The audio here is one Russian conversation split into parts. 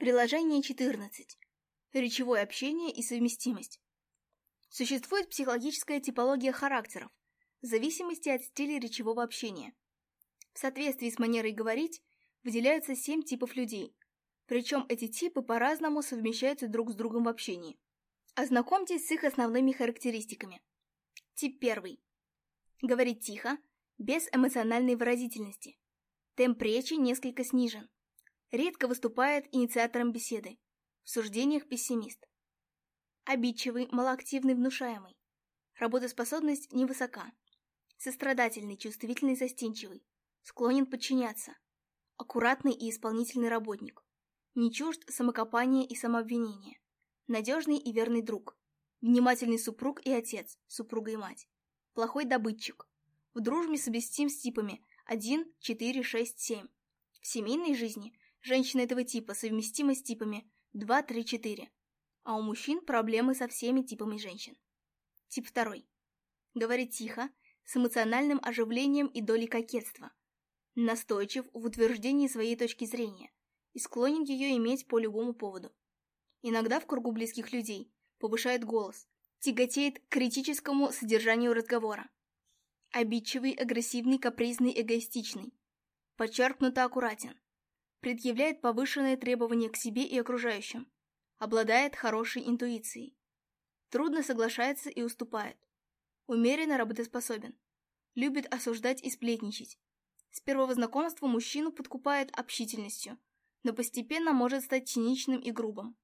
Приложение 14. Речевое общение и совместимость. Существует психологическая типология характеров, в зависимости от стиля речевого общения. В соответствии с манерой говорить выделяются семь типов людей, причем эти типы по-разному совмещаются друг с другом в общении. Ознакомьтесь с их основными характеристиками. Тип 1. Говорит тихо, без эмоциональной выразительности. Темп речи несколько снижен редко выступает инициатором беседы, в суждениях пессимист. Обидчивый, малоактивный, внушаемый. Работоспособность невысока. Сострадательный, чувствительный, застенчивый. Склонен подчиняться. Аккуратный и исполнительный работник. Не чужд самокопания и самообвинения. Надежный и верный друг. Внимательный супруг и отец, супруга и мать. Плохой добытчик. В дружбе совместим с типами 1, 4, 6, 7. В семейной жизни Женщины этого типа совместимы с типами 2, 3, 4. А у мужчин проблемы со всеми типами женщин. Тип второй. Говорит тихо, с эмоциональным оживлением и долей кокетства. Настойчив в утверждении своей точки зрения и склонен ее иметь по любому поводу. Иногда в кругу близких людей повышает голос, тяготеет к критическому содержанию разговора. Обидчивый, агрессивный, капризный, эгоистичный. Подчеркнуто аккуратен предъявляет повышенные требования к себе и окружающим, обладает хорошей интуицией, трудно соглашается и уступает, умеренно работоспособен, любит осуждать и сплетничать. С первого знакомства мужчину подкупает общительностью, но постепенно может стать чиничным и грубым.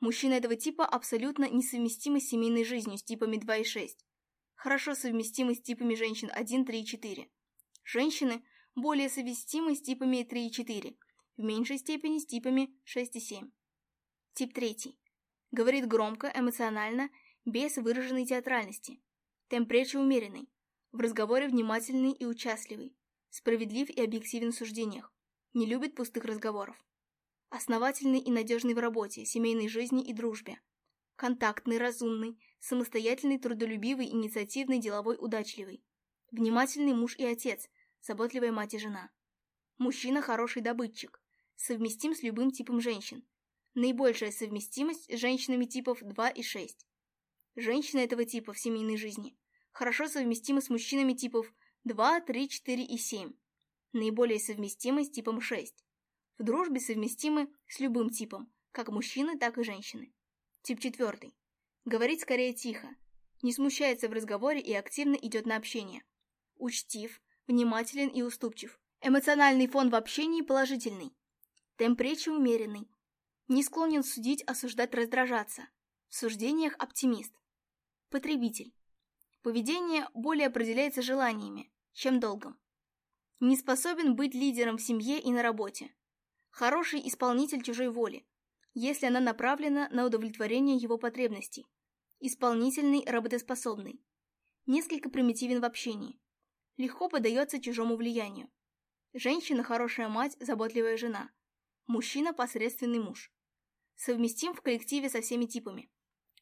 Мужчина этого типа абсолютно несовместимы с семейной жизнью с типами 2 и 6, хорошо совместимы с типами женщин 1, 3 и 4. Женщины более совместимы с типами 3 и 4, в меньшей степени с типами 6 и 7. Тип 3. Говорит громко, эмоционально, без выраженной театральности. Темп речи умеренный. В разговоре внимательный и участливый. Справедлив и объективен в суждениях. Не любит пустых разговоров. Основательный и надежный в работе, семейной жизни и дружбе. Контактный, разумный, самостоятельный, трудолюбивый, инициативный, деловой, удачливый. Внимательный муж и отец, заботливая мать и жена. Мужчина хороший добытчик, совместим с любым типом женщин. Наибольшая совместимость с женщинами типов 2 и 6. Женщины этого типа в семейной жизни хорошо совместимы с мужчинами типов 2, 3, 4 и 7. Наиболее совместимы с типом 6. В дружбе совместимы с любым типом, как мужчины, так и женщины. Тип 4. Говорит скорее тихо. Не смущается в разговоре и активно идет на общение. Учтив, внимателен и уступчив. Эмоциональный фон в общении положительный. Темп речи умеренный. Не склонен судить, осуждать, раздражаться. В суждениях оптимист. Потребитель. Поведение более определяется желаниями, чем долгом. Не способен быть лидером в семье и на работе. Хороший исполнитель чужой воли, если она направлена на удовлетворение его потребностей. Исполнительный, работоспособный. Несколько примитивен в общении. Легко поддается чужому влиянию. Женщина – хорошая мать, заботливая жена – мужчина – посредственный муж. Совместим в коллективе со всеми типами.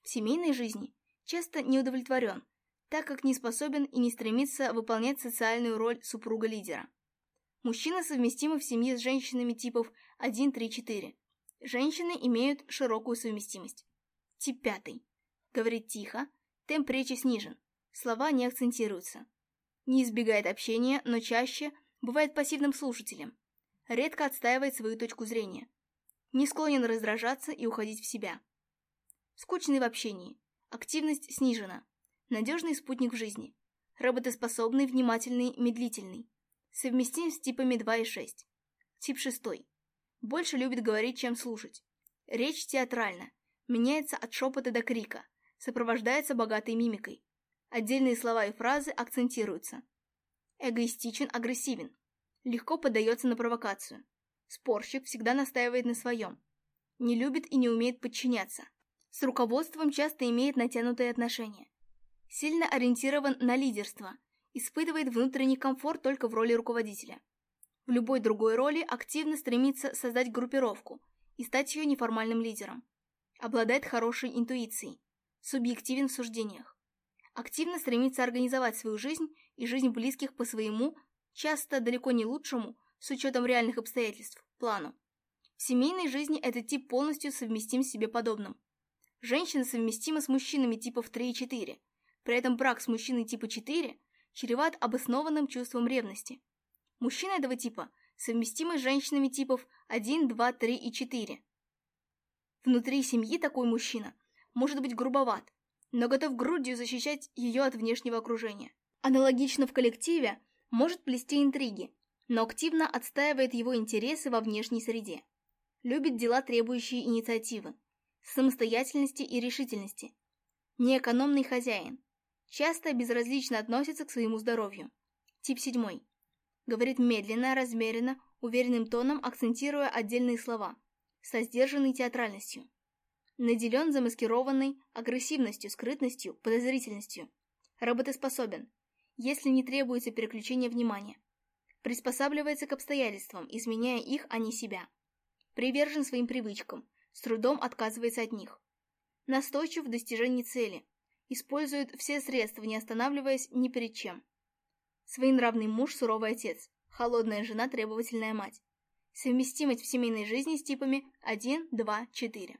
В семейной жизни часто не удовлетворен, так как не способен и не стремится выполнять социальную роль супруга-лидера. Мужчина совместимы в семье с женщинами типов 1, 3, 4. Женщины имеют широкую совместимость. Тип 5. Говорит тихо, темп речи снижен, слова не акцентируются. Не избегает общения, но чаще бывает пассивным слушателем – редко отстаивает свою точку зрения, не склонен раздражаться и уходить в себя. Скучный в общении, активность снижена, надежный спутник в жизни, работоспособный, внимательный, медлительный, совместим с типами 2 и 6. Тип 6. Больше любит говорить, чем слушать. Речь театральна, меняется от шепота до крика, сопровождается богатой мимикой. Отдельные слова и фразы акцентируются. Эгоистичен, агрессивен, легко поддается на провокацию. Спорщик всегда настаивает на своем. Не любит и не умеет подчиняться. С руководством часто имеет натянутые отношения. Сильно ориентирован на лидерство. Испытывает внутренний комфорт только в роли руководителя. В любой другой роли активно стремится создать группировку и стать ее неформальным лидером. Обладает хорошей интуицией. Субъективен в суждениях. Активно стремится организовать свою жизнь и жизнь близких по своему часто далеко не лучшему, с учетом реальных обстоятельств, плану. В семейной жизни этот тип полностью совместим с себе подобным. Женщина совместима с мужчинами типов 3 и 4. При этом брак с мужчиной типа 4 чреват обоснованным чувством ревности. Мужчины этого типа совместимы с женщинами типов 1, 2, 3 и 4. Внутри семьи такой мужчина может быть грубоват, но готов грудью защищать ее от внешнего окружения. Аналогично в коллективе – может плести интриги, но активно отстаивает его интересы во внешней среде. Любит дела, требующие инициативы, самостоятельности и решительности. Неэкономный хозяин. Часто безразлично относится к своему здоровью. Тип 7. Говорит медленно, размеренно, уверенным тоном, акцентируя отдельные слова, со сдержанной театральностью. Наделен замаскированной агрессивностью, скрытностью, подозрительностью. Работоспособен, если не требуется переключение внимания. Приспосабливается к обстоятельствам, изменяя их, а не себя. Привержен своим привычкам, с трудом отказывается от них. Настойчив в достижении цели. Использует все средства, не останавливаясь ни перед чем. Своенравный муж – суровый отец. Холодная жена – требовательная мать. Совместимость в семейной жизни с типами 1, 2, 4.